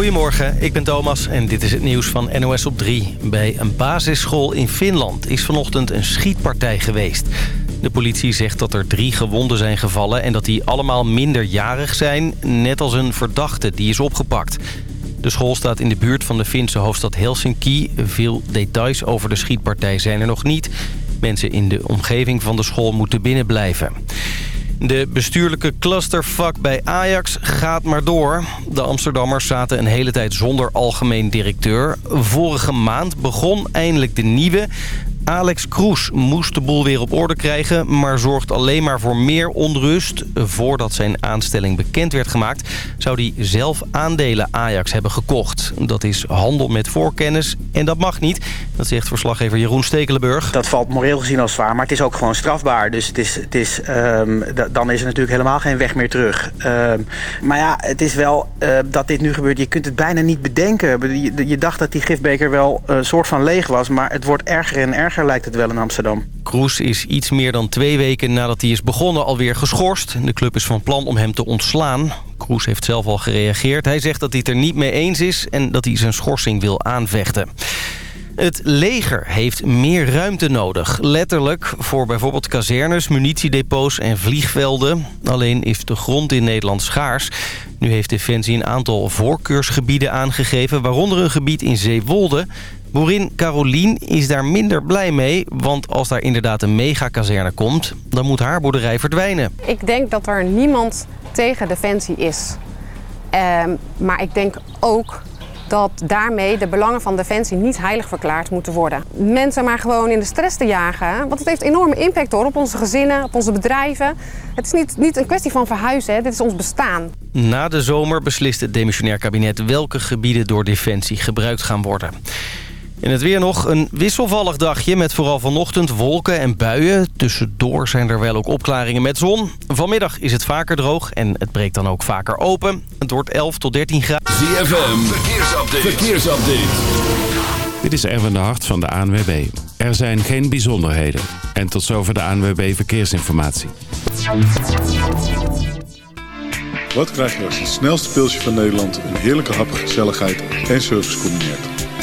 Goedemorgen, ik ben Thomas en dit is het nieuws van NOS op 3. Bij een basisschool in Finland is vanochtend een schietpartij geweest. De politie zegt dat er drie gewonden zijn gevallen... en dat die allemaal minderjarig zijn, net als een verdachte die is opgepakt. De school staat in de buurt van de Finse hoofdstad Helsinki. Veel details over de schietpartij zijn er nog niet. Mensen in de omgeving van de school moeten binnenblijven. De bestuurlijke clusterfuck bij Ajax gaat maar door. De Amsterdammers zaten een hele tijd zonder algemeen directeur. Vorige maand begon eindelijk de nieuwe. Alex Kroes moest de boel weer op orde krijgen... maar zorgt alleen maar voor meer onrust. Voordat zijn aanstelling bekend werd gemaakt... zou hij zelf aandelen Ajax hebben gekocht. Dat is handel met voorkennis en dat mag niet. Dat zegt verslaggever Jeroen Stekelenburg. Dat valt moreel gezien als zwaar, maar het is ook gewoon strafbaar. Dus het is, het is, um, dan is er natuurlijk helemaal geen weg meer terug. Um, maar ja, het is wel uh, dat dit nu gebeurt. Je kunt het bijna niet bedenken. Je, dacht dat die gifbeker wel een uh, soort van leeg was... maar het wordt erger en erger lijkt het wel in Amsterdam. Kroes is iets meer dan twee weken nadat hij is begonnen alweer geschorst. De club is van plan om hem te ontslaan. Kroes heeft zelf al gereageerd. Hij zegt dat hij het er niet mee eens is en dat hij zijn schorsing wil aanvechten. Het leger heeft meer ruimte nodig. Letterlijk voor bijvoorbeeld kazernes, munitiedepots en vliegvelden. Alleen is de grond in Nederland schaars. Nu heeft Defensie een aantal voorkeursgebieden aangegeven... waaronder een gebied in Zeewolde. Boerin Carolien is daar minder blij mee, want als daar inderdaad een megakazerne komt... dan moet haar boerderij verdwijnen. Ik denk dat er niemand tegen Defensie is. Um, maar ik denk ook dat daarmee de belangen van Defensie niet heilig verklaard moeten worden. Mensen maar gewoon in de stress te jagen, want het heeft enorme impact hoor, op onze gezinnen, op onze bedrijven. Het is niet, niet een kwestie van verhuizen, hè. dit is ons bestaan. Na de zomer beslist het demissionair kabinet welke gebieden door Defensie gebruikt gaan worden. In het weer nog een wisselvallig dagje met vooral vanochtend wolken en buien. Tussendoor zijn er wel ook opklaringen met zon. Vanmiddag is het vaker droog en het breekt dan ook vaker open. Het wordt 11 tot 13 graden. ZFM, verkeersupdate. verkeersupdate. Dit is Erwin de Hart van de ANWB. Er zijn geen bijzonderheden. En tot zover de ANWB Verkeersinformatie. Wat krijg je als het snelste pilsje van Nederland... een heerlijke hap, gezelligheid en service combineert?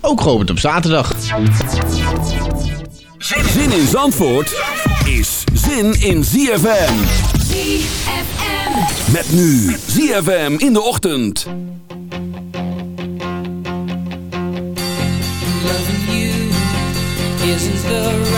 ook geopend op zaterdag. Zin in Zandvoort is zin in ZFM. ZFM. Met nu ZFM in de ochtend. Loving you isn't the right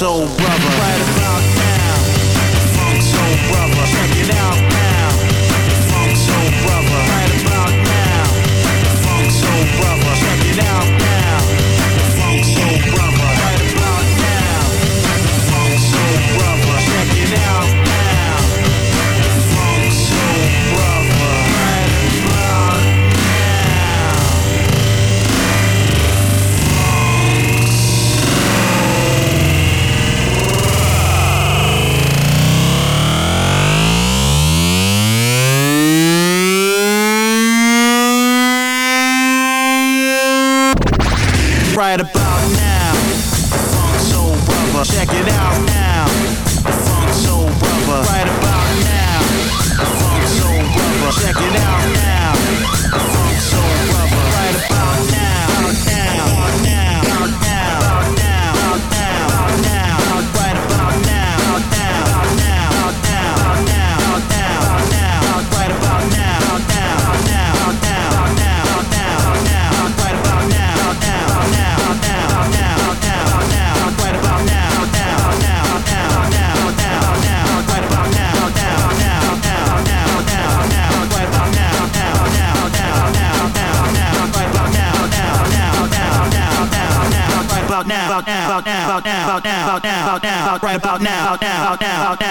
so bright.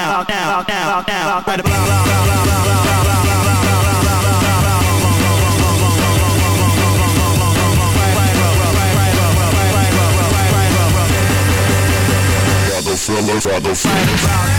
Now, now, now, now, right about Father filler,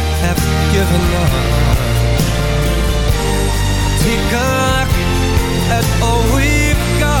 have given up. Take a look at all we've got.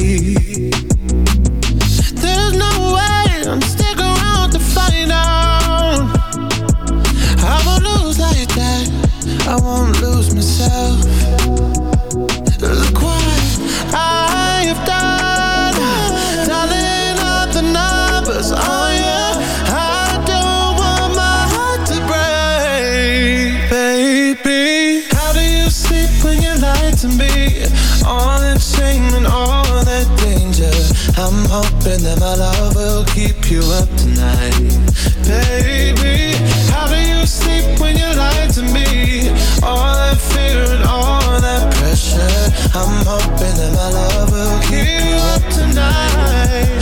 up tonight, baby. How do you sleep when you to me? All that fear and all that pressure. I'm hoping that my love will keep you up tonight.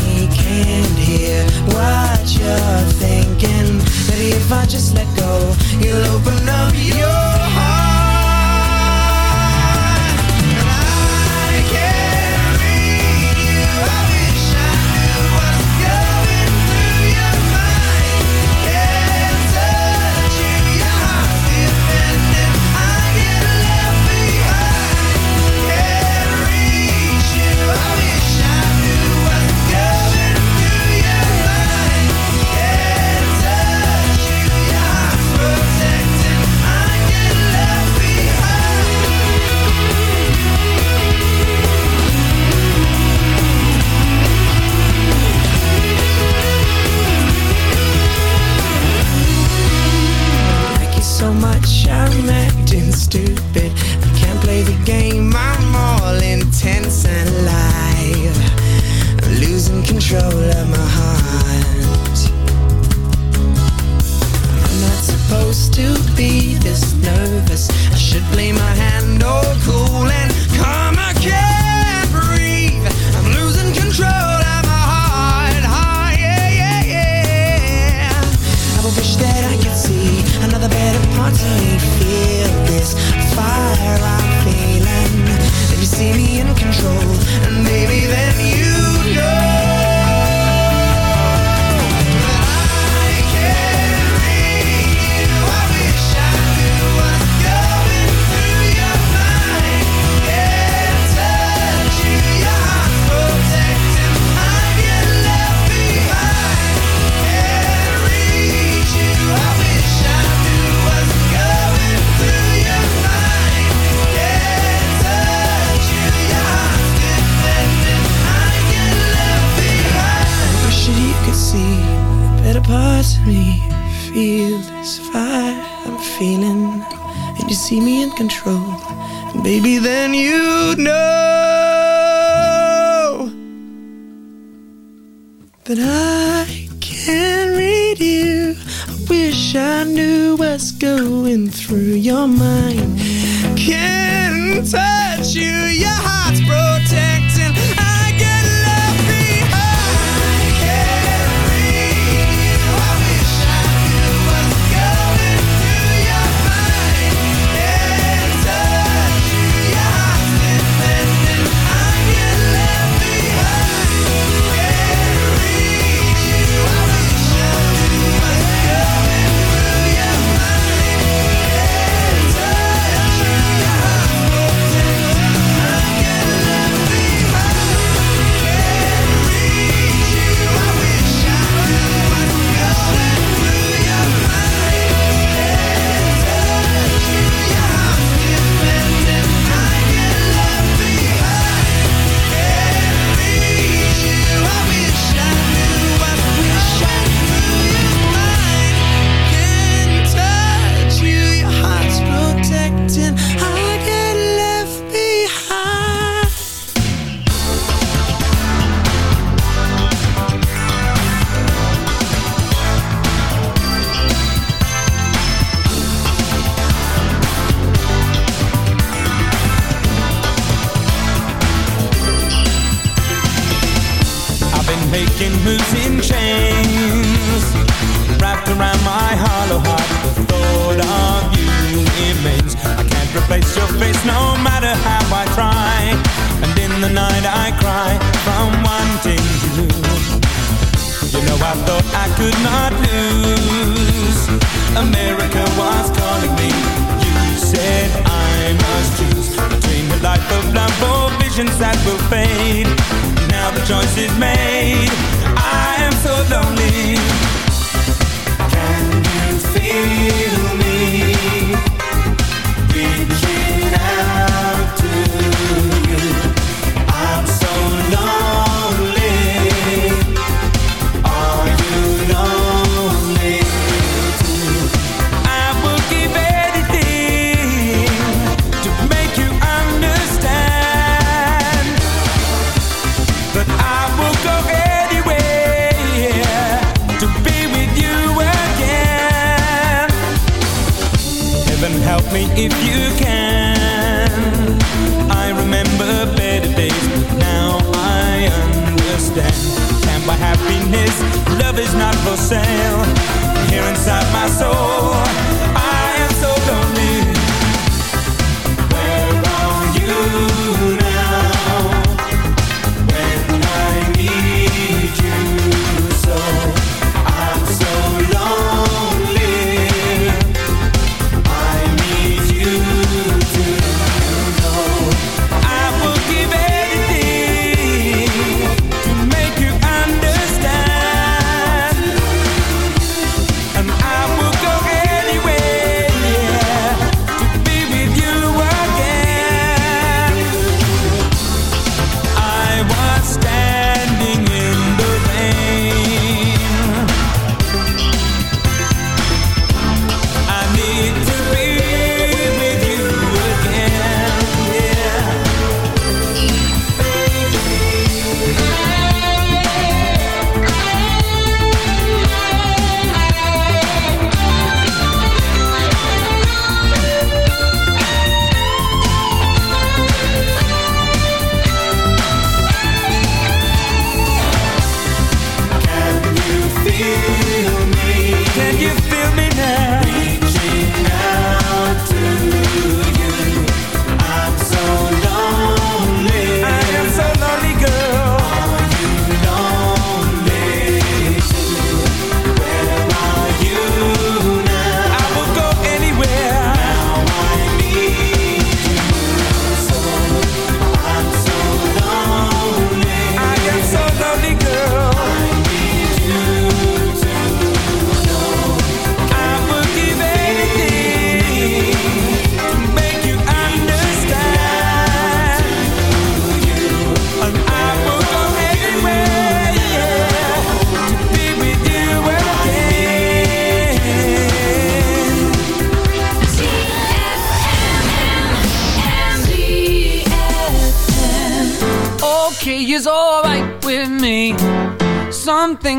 stand here, what you're thinking. Maybe if I just let go, you'll open up your I'm feeling, and you see me in control, and baby, then you know that I can read you. I wish I knew what's going through your mind. Can't touch you, your heart's protected. could not lose. America was calling me. You said I must choose between the life of love or visions that will fade. Now the choice is made. I am so lonely. if you can. I remember better days, but now I understand. Can't buy happiness, love is not for sale. Here inside my soul.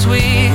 sweet.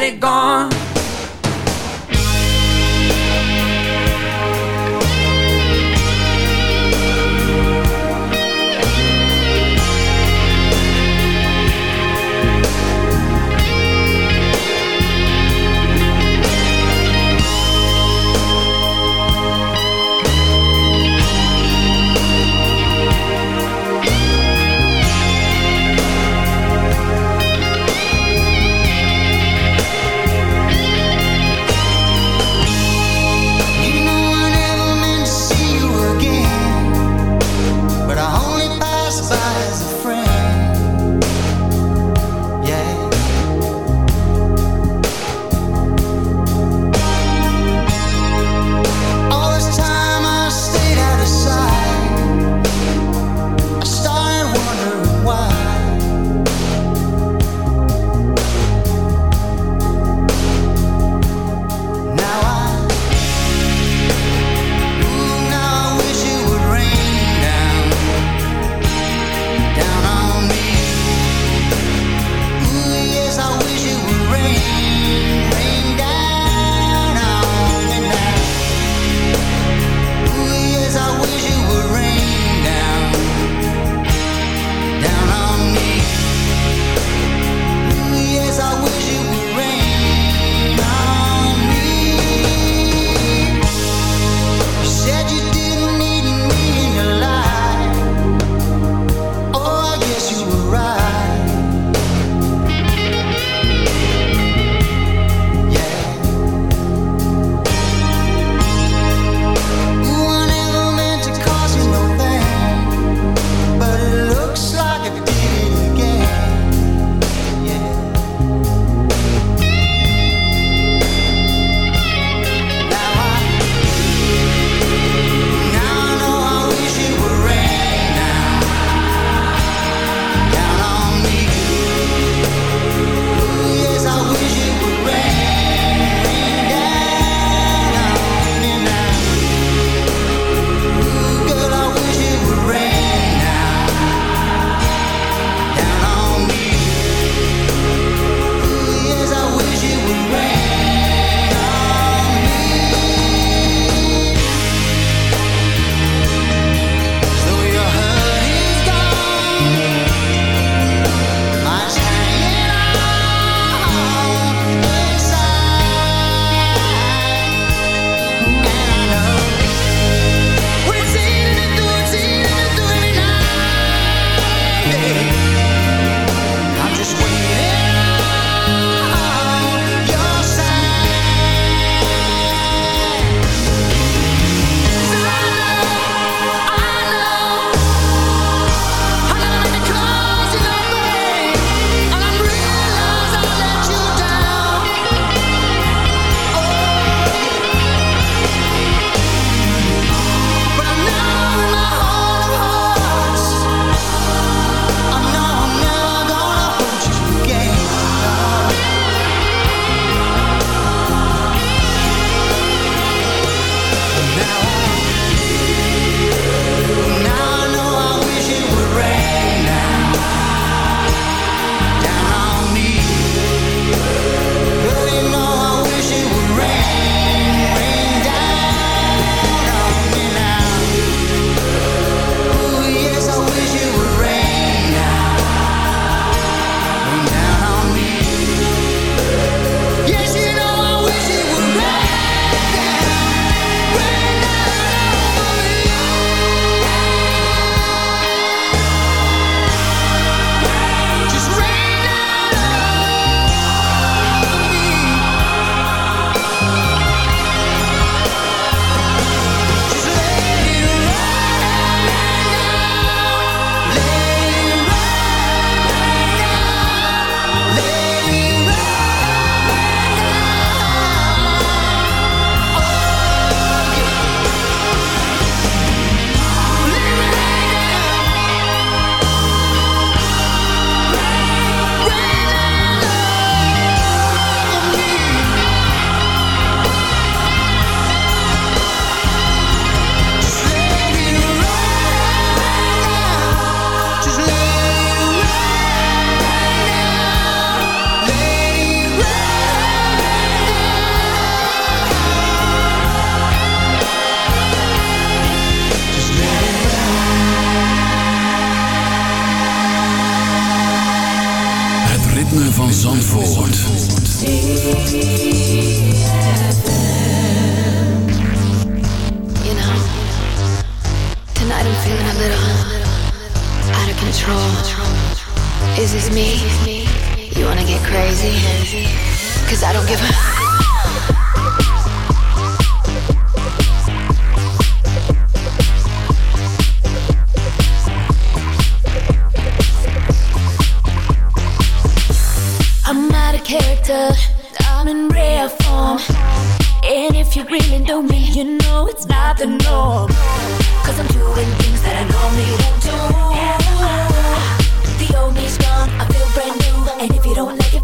let it gone. really know me, you know it's not the norm. Cause I'm doing things that I normally don't do. The old me's gone, I feel brand new. And if you don't like it,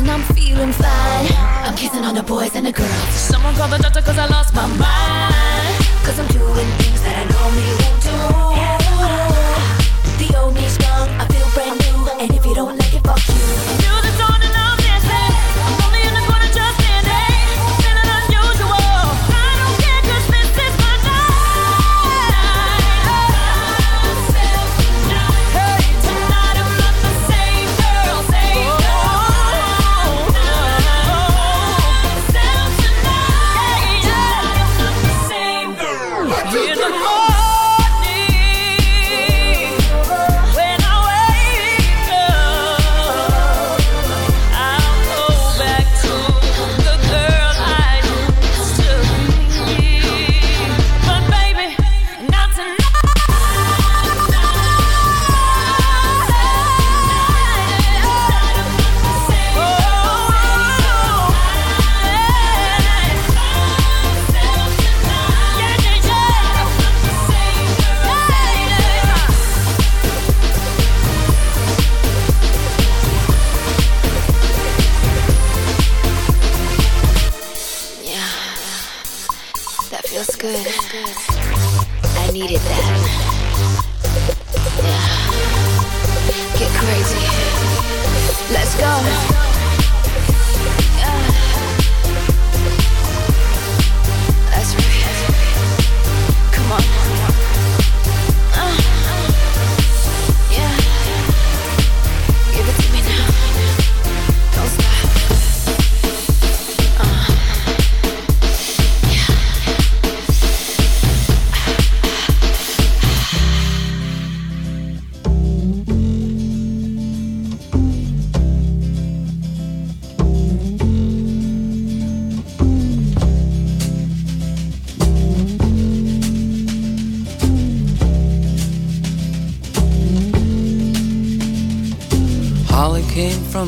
and I'm feeling fine. I'm kissing on the boys and the girls. Someone call the doctor cause I lost my mind. Cause I'm doing things that I normally won't do. The old me's gone, I feel brand new. And if you don't